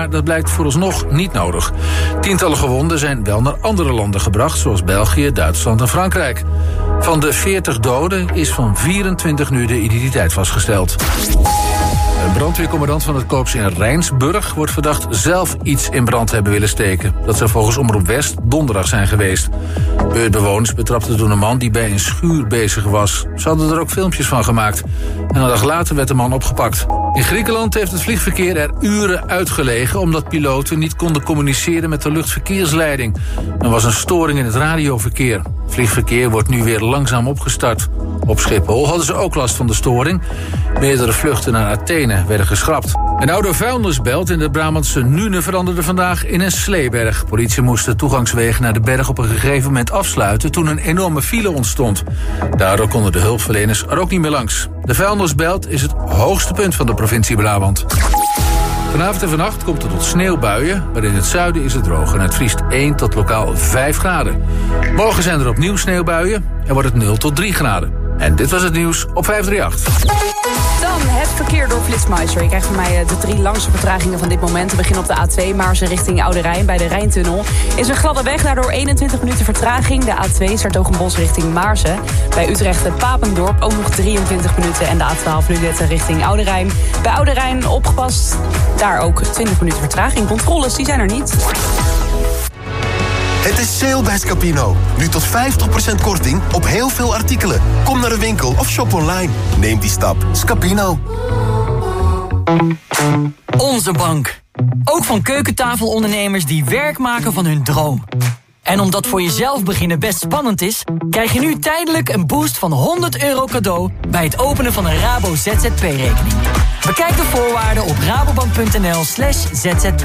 Maar dat blijkt vooralsnog niet nodig. Tientallen gewonden zijn wel naar andere landen gebracht... zoals België, Duitsland en Frankrijk. Van de 40 doden is van 24 nu de identiteit vastgesteld. Brandweercommandant van het korps in Rijnsburg wordt verdacht zelf iets in brand te hebben willen steken. Dat zou volgens Omroep West donderdag zijn geweest. Beurtbewoners betrapten door een man die bij een schuur bezig was. Ze hadden er ook filmpjes van gemaakt. En een dag later werd de man opgepakt. In Griekenland heeft het vliegverkeer er uren uitgelegen... omdat piloten niet konden communiceren met de luchtverkeersleiding. Er was een storing in het radioverkeer. Vliegverkeer wordt nu weer langzaam opgestart. Op Schiphol hadden ze ook last van de storing. Meerdere vluchten naar Athene werden geschrapt. Een oude vuilnisbelt in de Brabantse Nune veranderde vandaag in een sleeberg. Politie moest de toegangswegen naar de berg op een gegeven moment afsluiten... toen een enorme file ontstond. Daardoor konden de hulpverleners er ook niet meer langs. De vuilnisbelt is het hoogste punt van de provincie Brabant. Vanavond en vannacht komt het tot sneeuwbuien, maar in het zuiden is het droog en het vriest 1 tot lokaal 5 graden. Morgen zijn er opnieuw sneeuwbuien en wordt het 0 tot 3 graden. En dit was het nieuws op 538. Dan het verkeer door Flitsmeister. Je krijgt van mij eh, de drie langste vertragingen van dit moment. We beginnen op de A2, Maarsen richting Oude Rijn bij de Rijntunnel. Is een gladde weg, daardoor 21 minuten vertraging. De A2 Sartogenbos richting Maarsen. Bij Utrecht en Papendorp ook nog 23 minuten. En de A12 Lunetten richting Oude Rijn. Bij Oude Rijn opgepast, daar ook 20 minuten vertraging. Controles, die zijn er niet. Het is sale bij Scapino. Nu tot 50% korting op heel veel artikelen. Kom naar de winkel of shop online. Neem die stap. Scapino. Onze bank. Ook van keukentafelondernemers die werk maken van hun droom. En omdat voor jezelf beginnen best spannend is... krijg je nu tijdelijk een boost van 100 euro cadeau... bij het openen van een Rabo ZZP-rekening. Bekijk de voorwaarden op rabobank.nl slash zzp.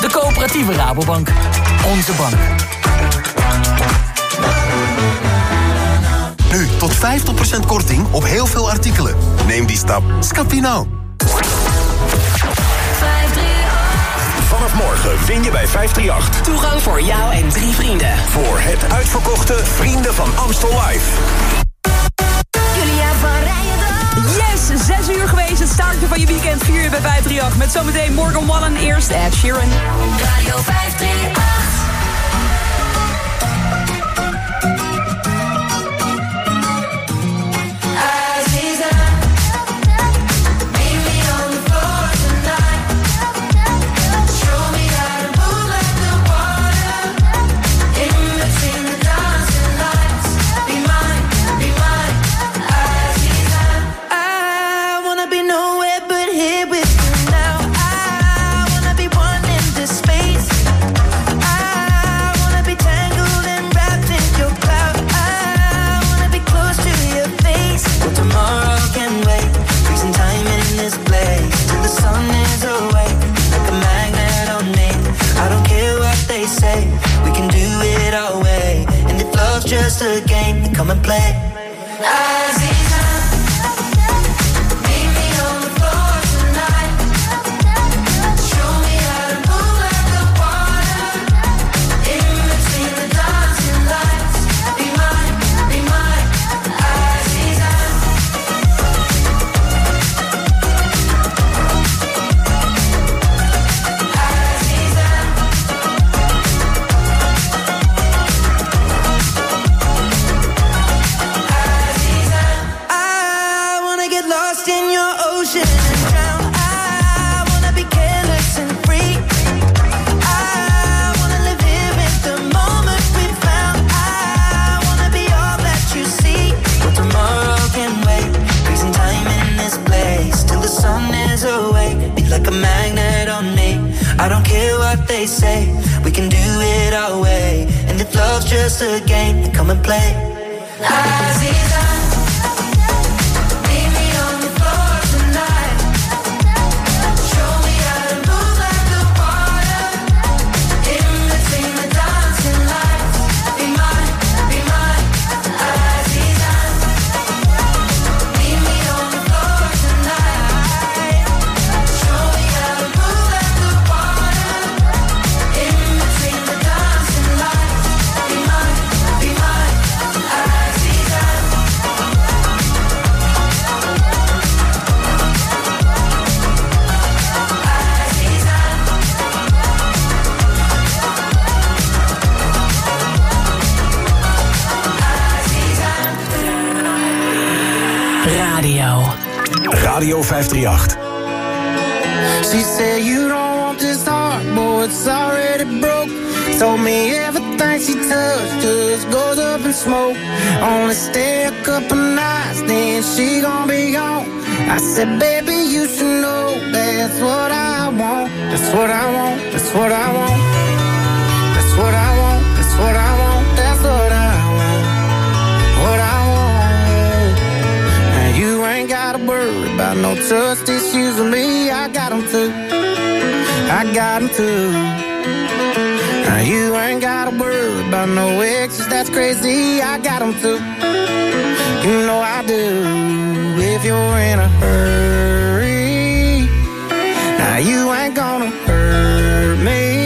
De coöperatieve Rabobank. Onze bank. Nu tot 50% korting op heel veel artikelen. Neem die stap. Scapino. Vanaf morgen win je bij 538. Toegang voor jou en drie vrienden. Voor het uitverkochte Vrienden van Amstel Live. Julia van Rijendag. Yes, 6 uur geweest. Het startje van je weekend 4 uur bij 538. Met zometeen Morgan Wallen eerst Ed Sheeran. Radio 538. And play. Aziza. no trust issues with me. I got them too. I got them too. Now you ain't got a word about no exes. That's crazy. I got them too. You know I do. If you're in a hurry, now you ain't gonna hurt me.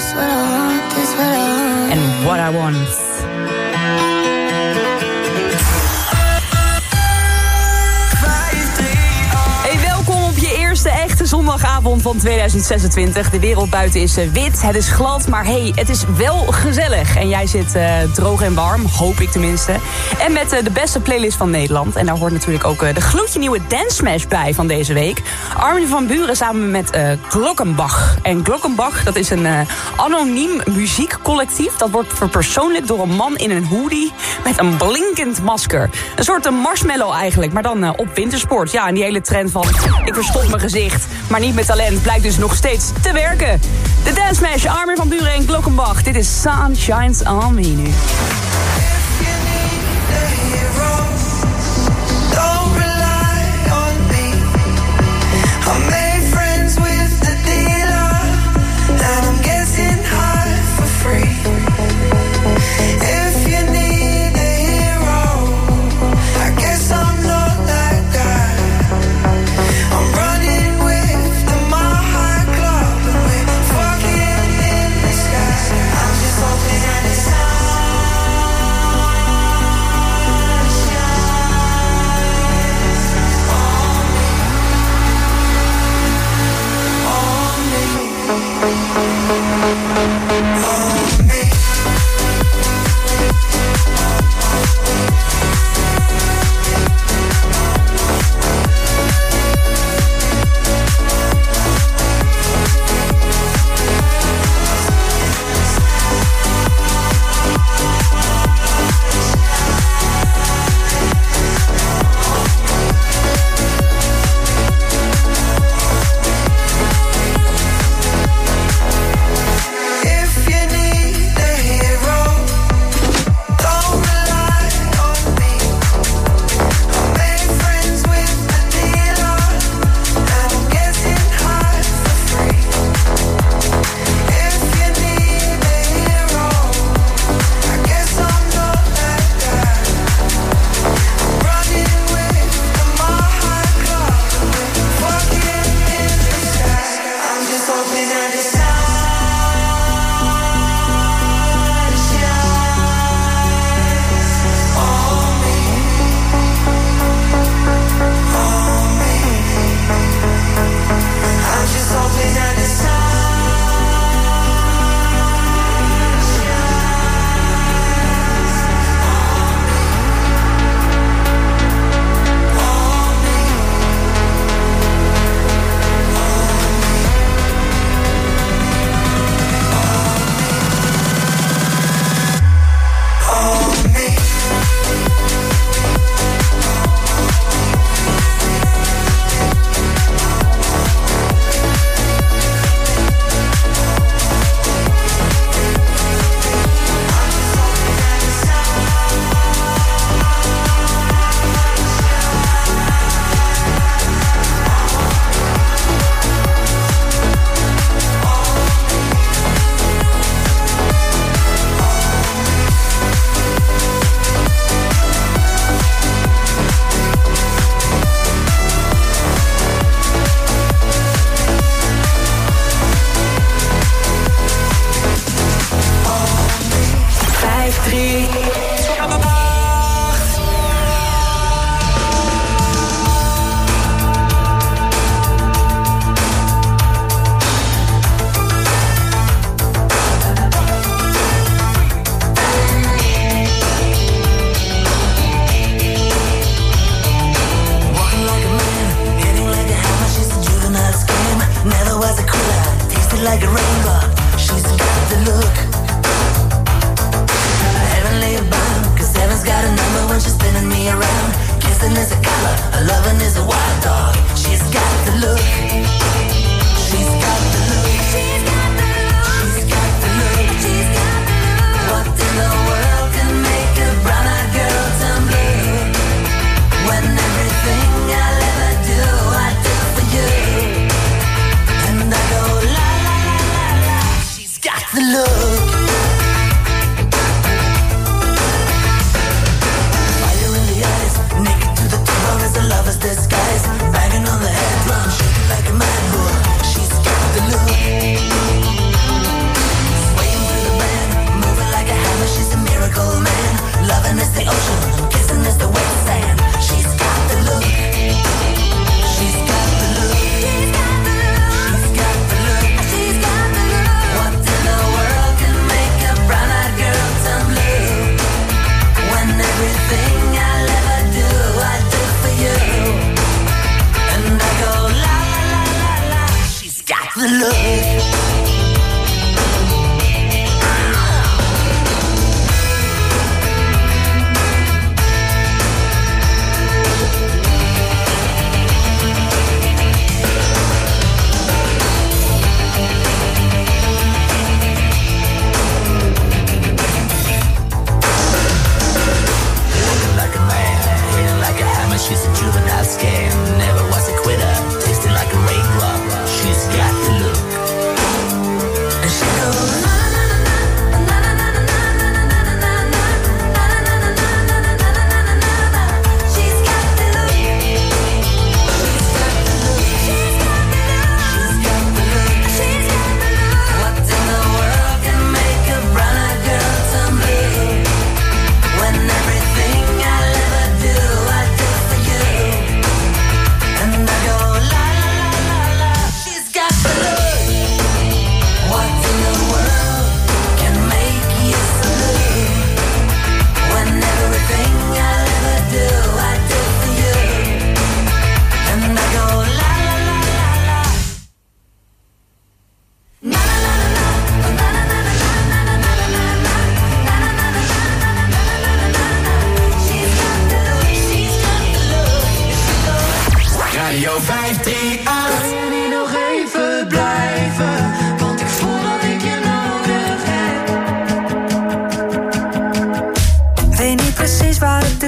En what I want, what I want. Hey, welkom op je eerste echte zondag avond van 2026. De wereld buiten is eh, wit, het is glad, maar hey, het is wel gezellig. En jij zit eh, droog en warm, hoop ik tenminste. En met eh, de beste playlist van Nederland. En daar hoort natuurlijk ook de gloedje nieuwe Dance Smash bij van deze week. Armin van Buren samen met Glockenbach. En Glockenbach, dat is een anoniem muziekcollectief. Dat wordt verpersoonlijk door een man in een hoodie met een blinkend masker. Een soort een marshmallow eigenlijk, maar dan op wintersport. Ja, en die hele trend van ik verstop mijn gezicht, maar niet met talent blijkt dus nog steeds te werken. De dansmeisje Armin van Buren en Glockenbach. Dit is Sunshines On nu.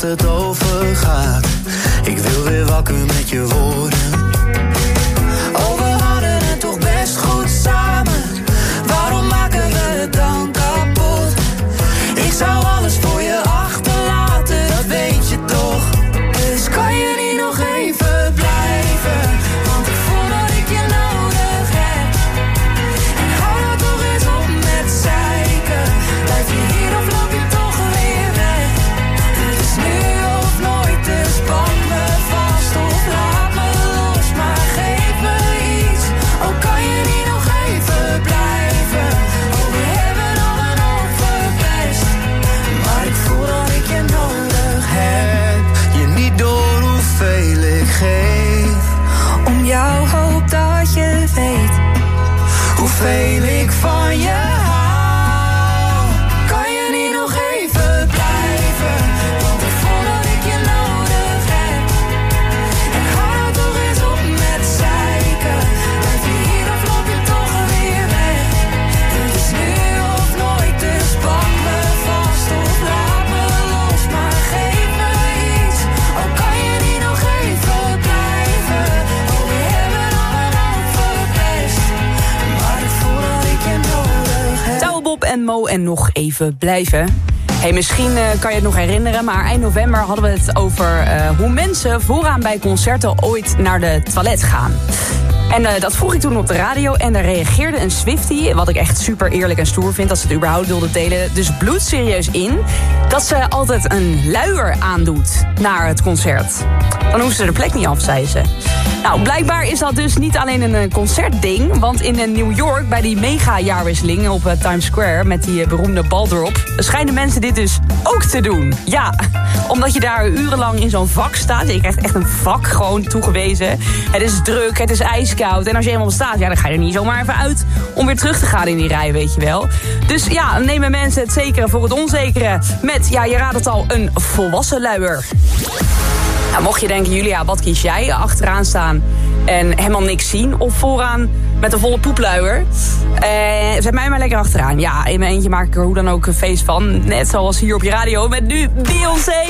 het over gaat. Ik wil weer wakker met je woorden blijven. Hey, misschien eh, kan je het nog herinneren, maar eind november hadden we het over eh, hoe mensen vooraan bij concerten ooit naar de toilet gaan. En eh, dat vroeg ik toen op de radio en daar reageerde een Swifty, wat ik echt super eerlijk en stoer vind dat ze het überhaupt wilde delen, dus bloedserieus in, dat ze altijd een luier aandoet naar het concert. Dan hoeft ze de plek niet af, zei ze. Nou, blijkbaar is dat dus niet alleen een eh, concertding. Want in eh, New York, bij die mega-jaarwisseling op eh, Times Square... met die beroemde bal erop, schijnen mensen dit dus ook te doen. Ja, omdat je daar urenlang in zo'n vak staat. Je krijgt echt een vak gewoon toegewezen. Het is druk, het is ijskoud. En als je eenmaal staat, ja, dan ga je er niet zomaar even uit... om weer terug te gaan in die rij, weet je wel. Dus ja, nemen mensen het zekere voor het onzekere... met, ja, je raadt het al, een volwassen luier. Nou, mocht je denken, Julia, wat kies jij? Eh, achteraan staan en helemaal niks zien. Of vooraan met een volle poepluier. Eh, zet mij maar lekker achteraan. Ja, in mijn eentje maak ik er hoe dan ook een feest van. Net zoals hier op je radio met nu Beyoncé.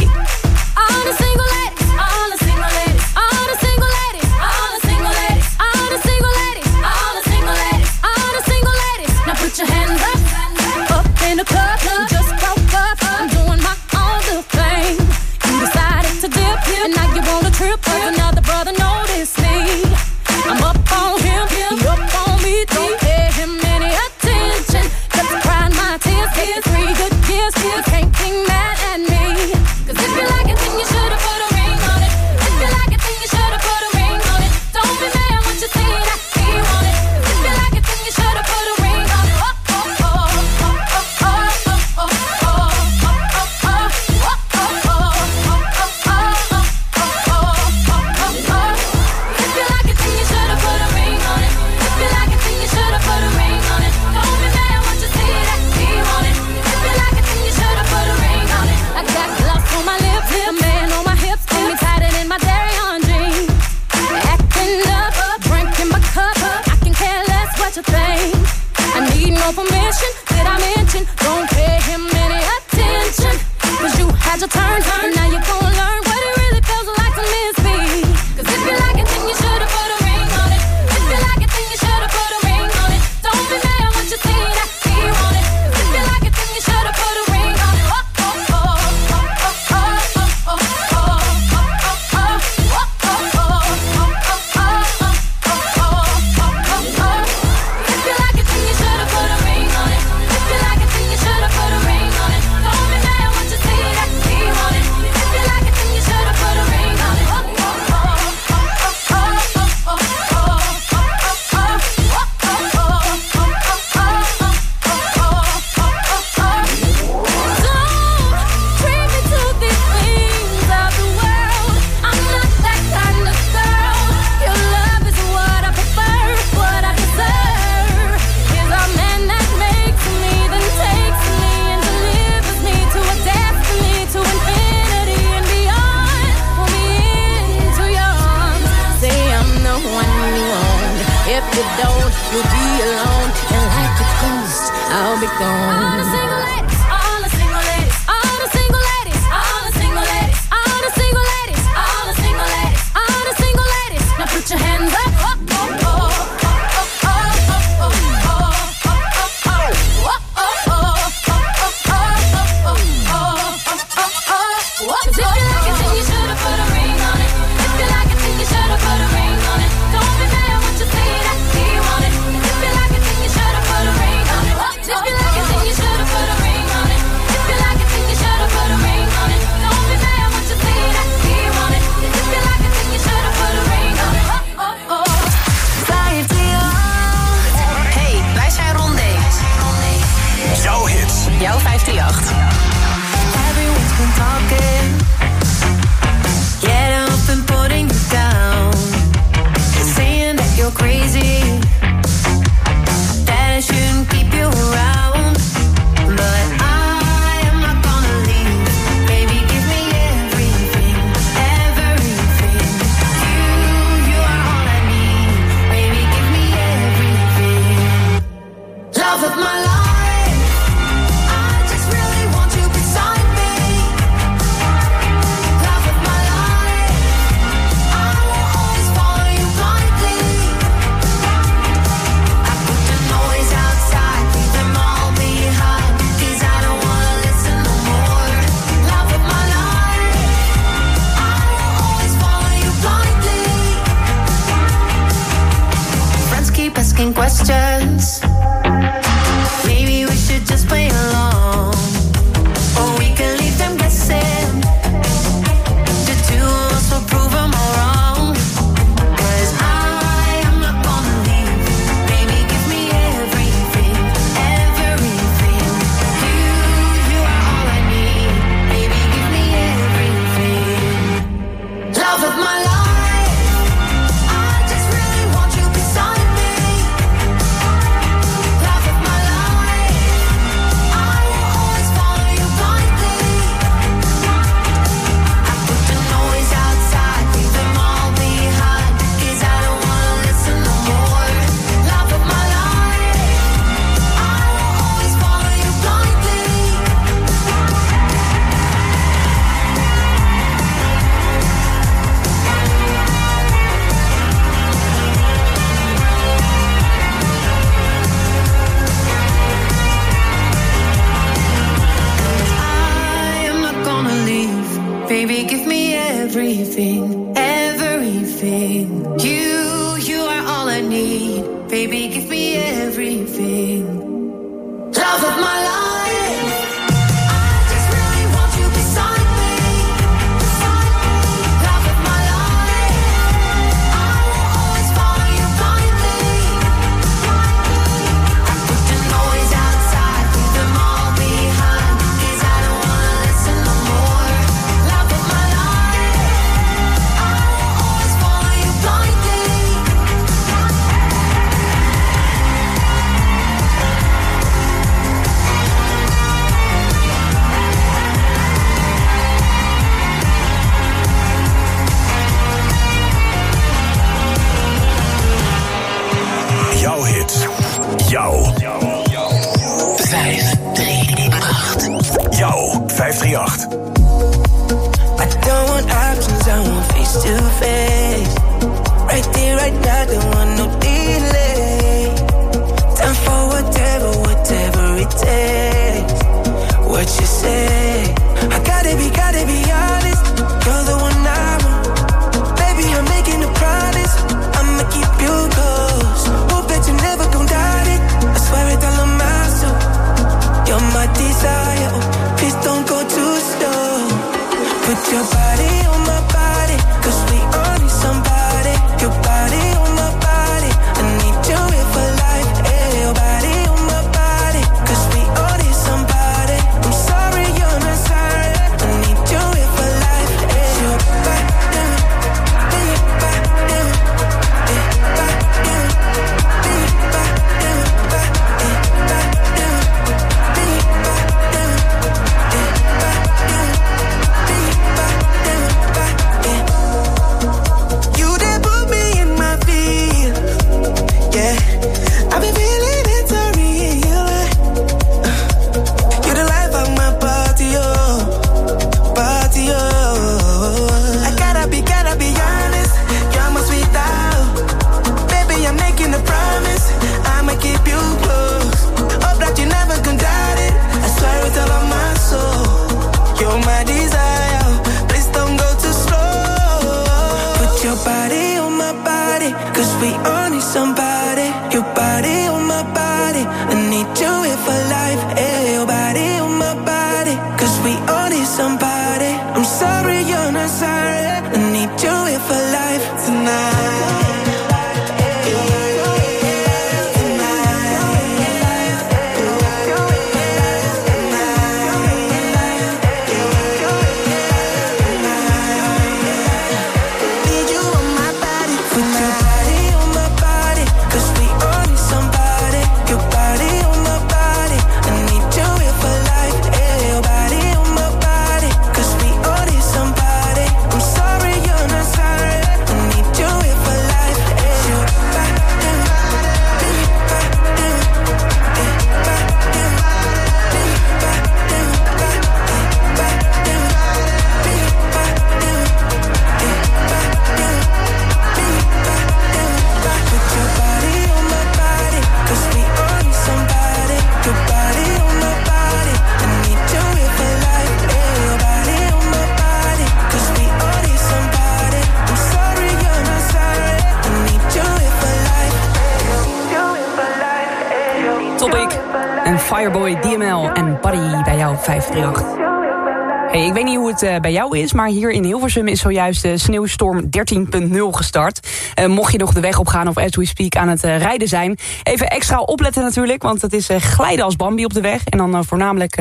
Uh, bij jou is, maar hier in Hilversum is zojuist de sneeuwstorm 13.0 gestart. Uh, mocht je nog de weg opgaan of as we speak aan het rijden zijn. Even extra opletten natuurlijk, want het is glijden als Bambi op de weg. En dan voornamelijk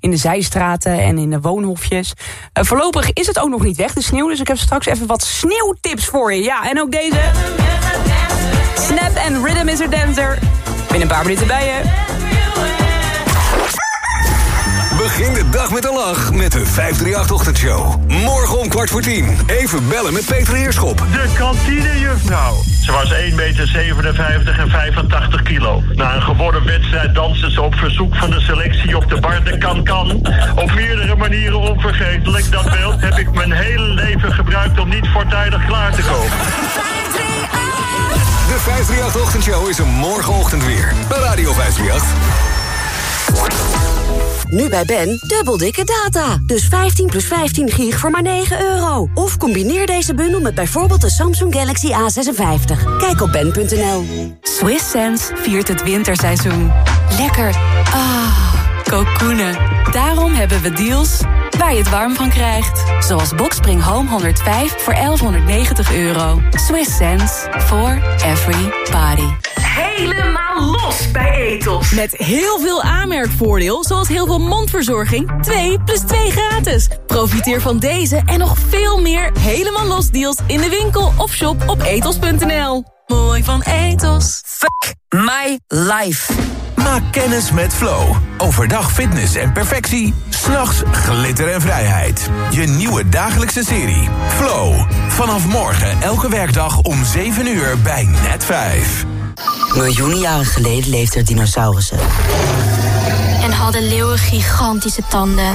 in de zijstraten en in de woonhofjes. voorlopig is het ook nog niet weg, de sneeuw. Dus ik heb straks even wat sneeuwtips voor je. Ja, en ook deze. Snap and Rhythm is a dancer. Binnen een paar minuten bij je. Begin de dag met een lach met de 538-ochtendshow. Morgen om kwart voor tien. Even bellen met Peter Heerschop. De kantinejuffrouw. Ze was 1,57 meter en 85 kilo. Na een geworden wedstrijd danste ze op verzoek van de selectie op de bar de kan-kan. Op meerdere manieren onvergetelijk. Dat beeld heb ik mijn hele leven gebruikt om niet voortijdig klaar te komen. De 538-ochtendshow is er morgenochtend weer. Bij Radio 538. Nu bij Ben, dubbel dikke data. Dus 15 plus 15 gig voor maar 9 euro. Of combineer deze bundel met bijvoorbeeld de Samsung Galaxy A56. Kijk op ben.nl. Swiss Sense viert het winterseizoen. Lekker. Ah, kokoenen. Daarom hebben we deals waar je het warm van krijgt. Zoals Boxspring Home 105 voor 1190 euro. Swiss sense for every body. Helemaal los bij Etos. Met heel veel aanmerkvoordeel, zoals heel veel mondverzorging. 2 plus 2 gratis. Profiteer van deze en nog veel meer helemaal los deals in de winkel of shop op etos.nl. Mooi van Etos. Fuck my life. Maak kennis met Flow. Overdag fitness en perfectie. S'nachts glitter en vrijheid. Je nieuwe dagelijkse serie. Flow. Vanaf morgen elke werkdag om 7 uur bij Net 5. Miljoenen jaren geleden leefden er dinosaurussen. En hadden leeuwen gigantische tanden.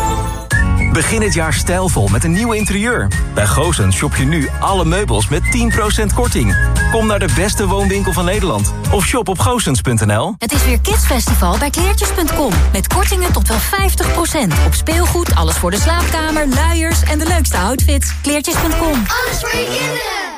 Begin het jaar stijlvol met een nieuw interieur. Bij Goosens shop je nu alle meubels met 10% korting. Kom naar de beste woonwinkel van Nederland. Of shop op goosens.nl. Het is weer Kidsfestival bij kleertjes.com. Met kortingen tot wel 50%. Op speelgoed, alles voor de slaapkamer, luiers en de leukste outfits. Kleertjes.com. Alles voor je kinderen.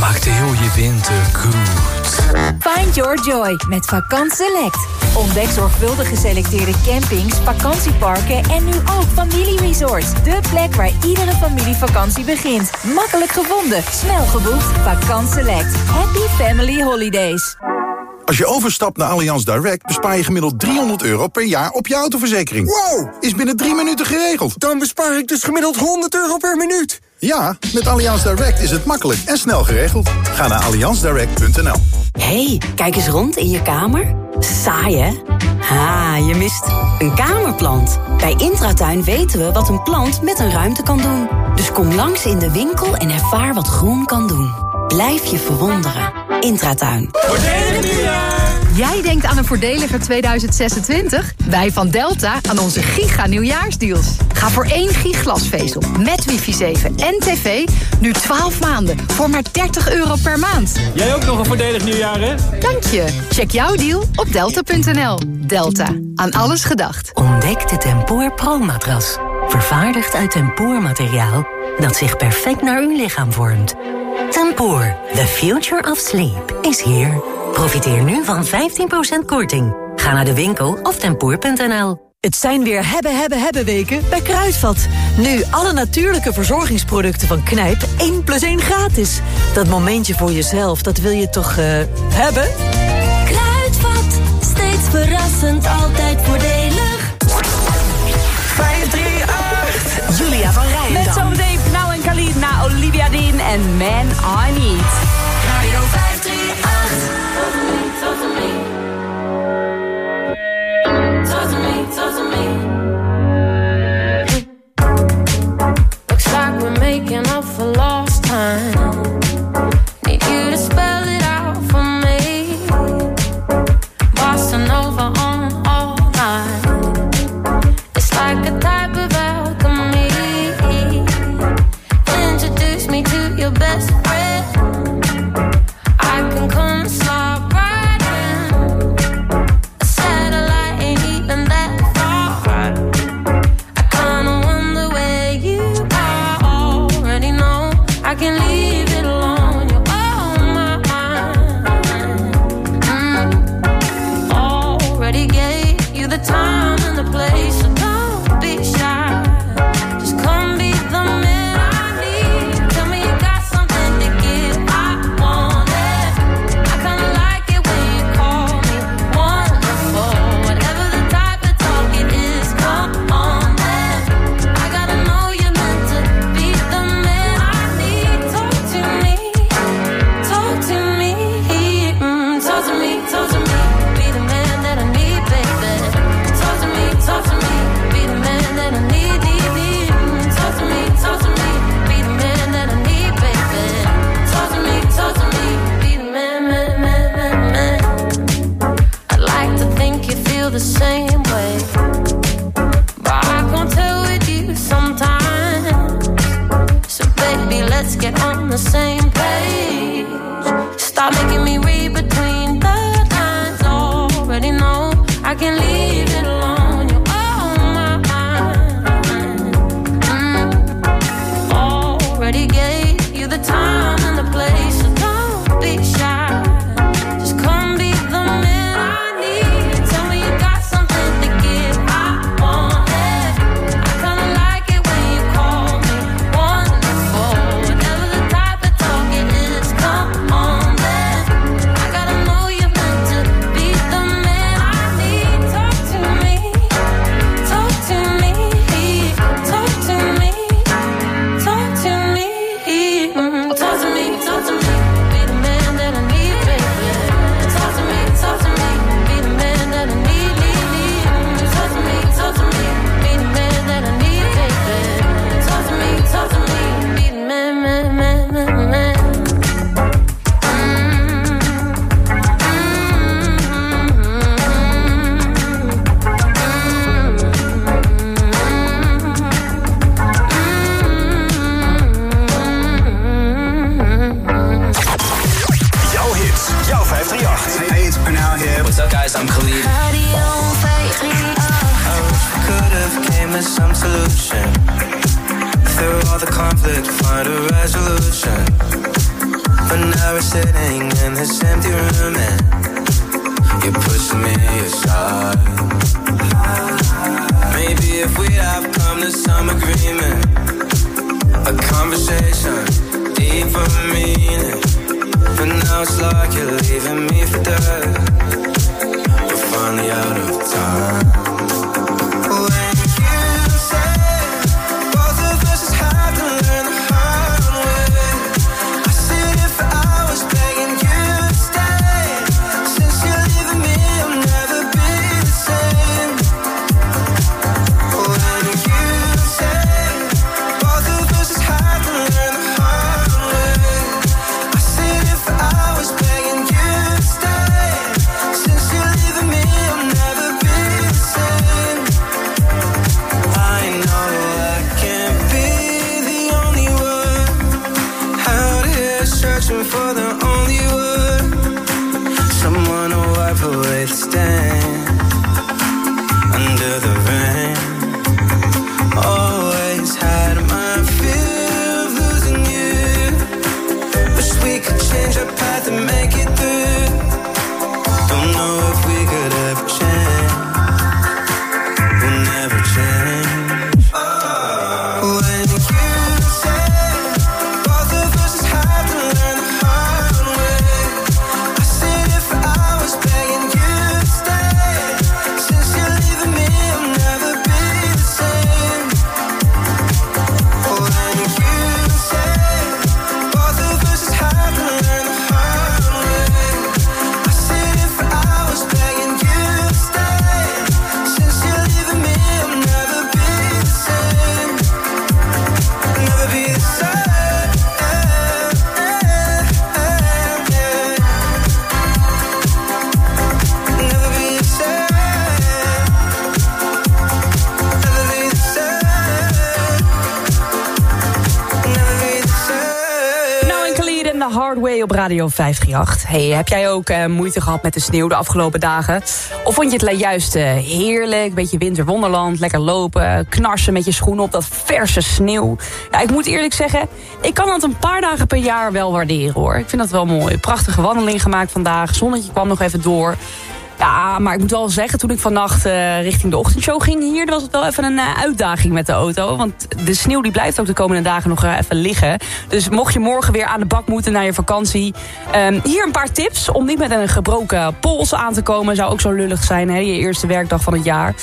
maakt heel je winter goed. Find your joy met Vakant Select. Ontdek zorgvuldig geselecteerde campings, vakantieparken en nu ook familieresorts. De plek waar iedere familievakantie begint. Makkelijk gevonden, snel geboekt. Vakant Select. Happy Family Holidays. Als je overstapt naar Allianz Direct bespaar je gemiddeld 300 euro per jaar op je autoverzekering. Wow! Is binnen drie minuten geregeld. Dan bespaar ik dus gemiddeld 100 euro per minuut. Ja, met Allianz Direct is het makkelijk en snel geregeld. Ga naar allianzdirect.nl. hey, kijk eens rond in je kamer. Saai, hè? Ha, je mist een kamerplant. Bij Intratuin weten we wat een plant met een ruimte kan doen. Dus kom langs in de winkel en ervaar wat groen kan doen. Blijf je verwonderen. Intratuin. Nieuwjaar! Jij denkt aan een voordeliger 2026? Wij van Delta aan onze giga nieuwjaarsdeals. Ga voor één gig glasvezel met wifi 7 en tv nu 12 maanden voor maar 30 euro per maand. Jij ook nog een voordelig nieuwjaar, hè? Dank je. Check jouw deal op delta.nl. Delta. Aan alles gedacht. Ontdek de Tempoor Pro-matras. Vervaardigd uit tempoormateriaal dat zich perfect naar uw lichaam vormt. Tempoor, the future of sleep, is here. Profiteer nu van 15% korting. Ga naar de winkel of tempoor.nl. Het zijn weer hebben, hebben, hebben weken bij Kruidvat. Nu alle natuurlijke verzorgingsproducten van Knijp 1 plus 1 gratis. Dat momentje voor jezelf, dat wil je toch uh, hebben? Kruidvat, steeds verrassend, altijd voordelig. 538, Julia van Rijn. Met zometeen nou en Khalid na Olivia Dean en Man I Need. All the conflict, find a resolution. But now we're sitting in this empty room and you're pushing me aside. Maybe if we'd have come to some agreement, a conversation, deeper meaning. But now it's like you're leaving me for dead. We're finally out of time. Radio 538. Hey, heb jij ook eh, moeite gehad met de sneeuw de afgelopen dagen? Of vond je het juist eh, heerlijk, beetje winterwonderland, lekker lopen, knarsen met je schoenen op dat verse sneeuw? Ja, ik moet eerlijk zeggen, ik kan dat een paar dagen per jaar wel waarderen hoor. Ik vind dat wel mooi. Prachtige wandeling gemaakt vandaag, zonnetje kwam nog even door. Ja, maar ik moet wel zeggen, toen ik vannacht eh, richting de ochtendshow ging hier... was het wel even een eh, uitdaging met de auto. Want de sneeuw die blijft ook de komende dagen nog eh, even liggen. Dus mocht je morgen weer aan de bak moeten naar je vakantie... ehm, hier een paar tips om niet met een gebroken pols aan te komen. Zou ook zo lullig zijn, hè, je eerste werkdag van het jaar.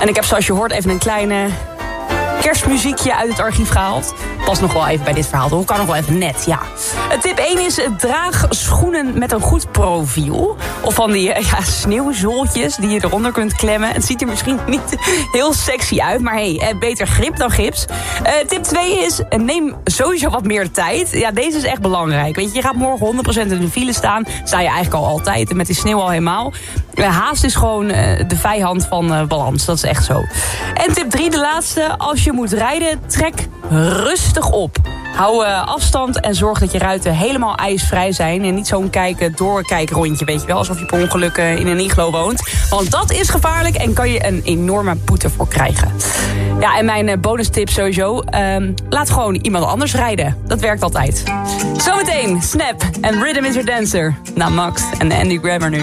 En ik heb zoals je hoort even een kleine kerstmuziekje uit het archief gehaald. Past nog wel even bij dit verhaal, toch? Kan nog wel even net, ja. Tip 1 is, eh, draag schoenen met een goed profiel. Of van die ja, sneeuwzooltjes die je eronder kunt klemmen. Het ziet er misschien niet heel sexy uit, maar hey, eh, beter grip dan gips. Eh, tip 2 is, neem sowieso wat meer tijd. Ja, deze is echt belangrijk. Weet je, je gaat morgen 100% in de file staan. Sta je eigenlijk al altijd, met die sneeuw al helemaal. Haast is gewoon de vijand van balans, dat is echt zo. En tip 3, de laatste. Als je moet rijden, trek rustig op. Hou eh, afstand en zorg dat je ruiten helemaal ijsvrij zijn. En niet zo'n kijken doorkijken rondje, weet je wel. Alsof je per ongeluk eh, in een iglo woont. Want dat is gevaarlijk en kan je een enorme boete voor krijgen. Ja, en mijn eh, bonus tip sowieso. ehm, laat gewoon iemand anders rijden. Dat werkt altijd. Zometeen Snap en Rhythm is Your Dancer. Na Max en Andy Grammer nu.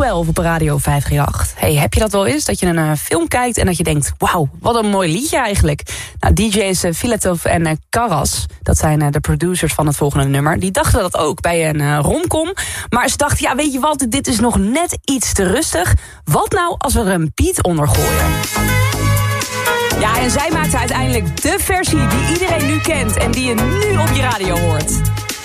12 op Radio 538. Hey, heb je dat wel eens, dat je een eh, film kijkt en dat je denkt... wauw, wat een mooi liedje eigenlijk. Nou, DJ's eh, Filatov en eh, Karas, dat zijn de producers van het volgende nummer... die dachten dat ook bij een romcom. Maar ze dachten, ja, weet je wat, dit is nog net iets te rustig. Wat nou als we er een beat onder gooien? Ja, en zij maakten uiteindelijk de versie die iedereen nu kent en die je nu op je radio hoort.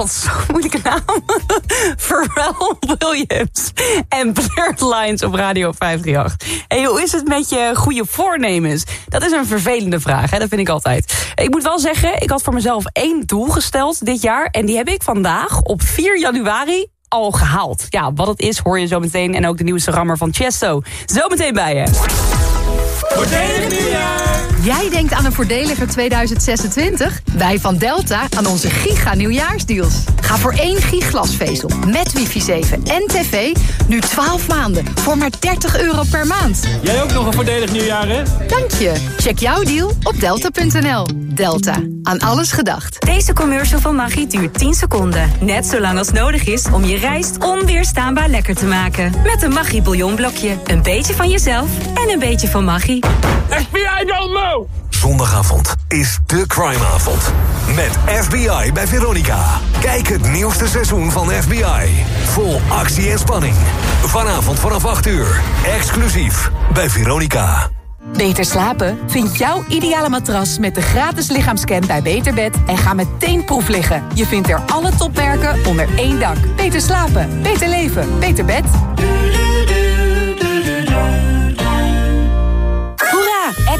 Had zo'n moeilijke naam. Pharrell Williams en Blurred Lines op Radio 538. Hey, hoe is het met je goede voornemens? Dat is een vervelende vraag, hè? dat vind ik altijd. Ik moet wel zeggen, ik had voor mezelf één doel gesteld dit jaar... en die heb ik vandaag op 4 januari al gehaald. Ja, wat het is hoor je zo meteen. En ook de nieuwste rammer van Chesto. Zo meteen bij je. Voordelig nieuwjaar! Jij denkt aan een voordeliger 2026? Wij van Delta aan onze giga nieuwjaarsdeals. Ga voor één giglasvezel met wifi 7 en tv nu 12 maanden voor maar 30 euro per maand. Jij ook nog een voordelig nieuwjaar, hè? Dank je. Check jouw deal op delta.nl. Delta. Aan alles gedacht. Deze commercial van Maggi duurt 10 seconden. Net zo lang als nodig is om je rijst onweerstaanbaar lekker te maken. Met een Maggi bouillonblokje. Een beetje van jezelf en een beetje van Maggi. FBI don't Zondagavond is de crimeavond. Met FBI bij Veronica. Kijk het nieuwste seizoen van FBI. Vol actie en spanning. Vanavond vanaf 8 uur. Exclusief bij Veronica. Beter slapen? Vind jouw ideale matras met de gratis lichaamscan bij Beterbed en ga meteen proef liggen. Je vindt er alle topmerken onder één dak. Beter slapen, beter leven, beter bed.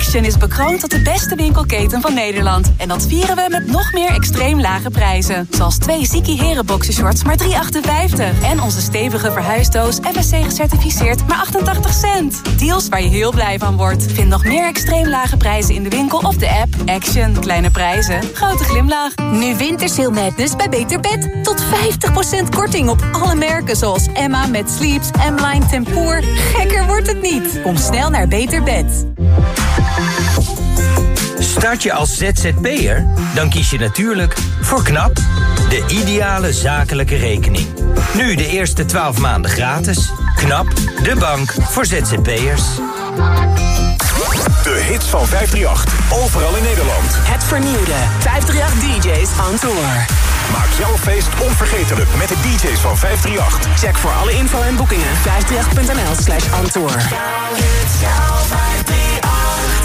Action is bekroond tot de beste winkelketen van Nederland. En dat vieren we met nog meer extreem lage prijzen. Zoals twee Ziki Heren boxershorts maar 3,58. En onze stevige verhuisdoos FSC gecertificeerd maar 88 cent. Deals waar je heel blij van wordt. Vind nog meer extreem lage prijzen in de winkel of de app. Action. Kleine prijzen. Grote glimlach. Nu Wintersale Madness bij Beter Bed. Tot 50% korting op alle merken zoals Emma met Sleeps, M-Line Tempoor. Gekker wordt het niet. Kom snel naar Beter Bed. Start je als ZZP'er? Dan kies je natuurlijk voor KNAP, de ideale zakelijke rekening. Nu de eerste 12 maanden gratis. KNAP, de bank voor ZZP'ers. De hits van 538. Overal in Nederland. Het vernieuwde 538 DJ's on tour. Maak jouw feest onvergetelijk met de DJ's van 538. Check voor alle info en boekingen 538.nl slash on tour.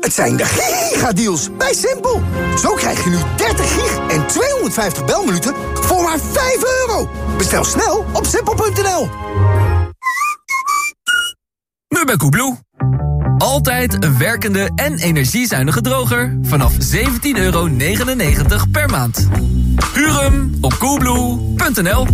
Het zijn de gigadeals bij Simpel. Zo krijg je nu 30 gig en 250 belminuten voor maar 5 euro. Bestel snel op simpel.nl. Nu bij Koebloe. Altijd een werkende en energiezuinige droger vanaf 17,99 euro per maand. Huur hem op koebloe.nl